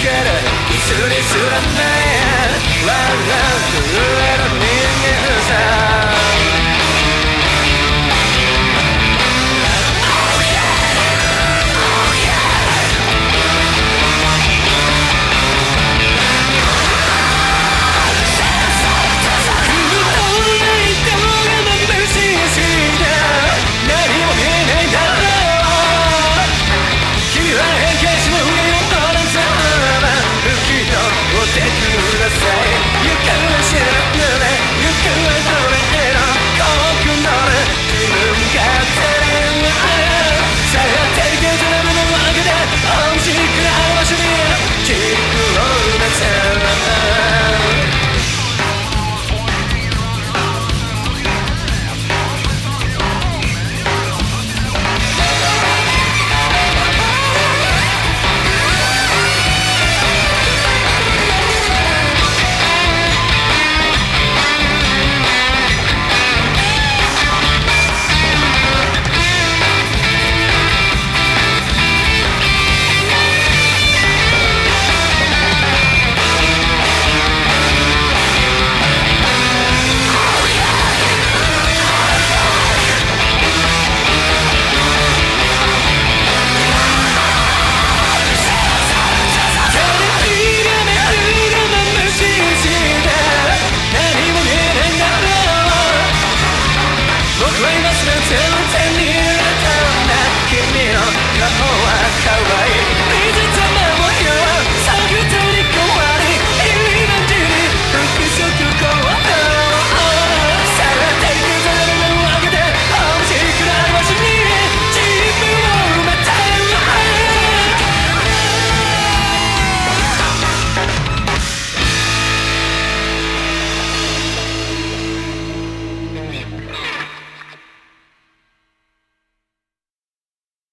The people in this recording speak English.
ける。椅にすらね。え笑 Wait a minute, tell me, tell me, tell me, tell me, tell me, tell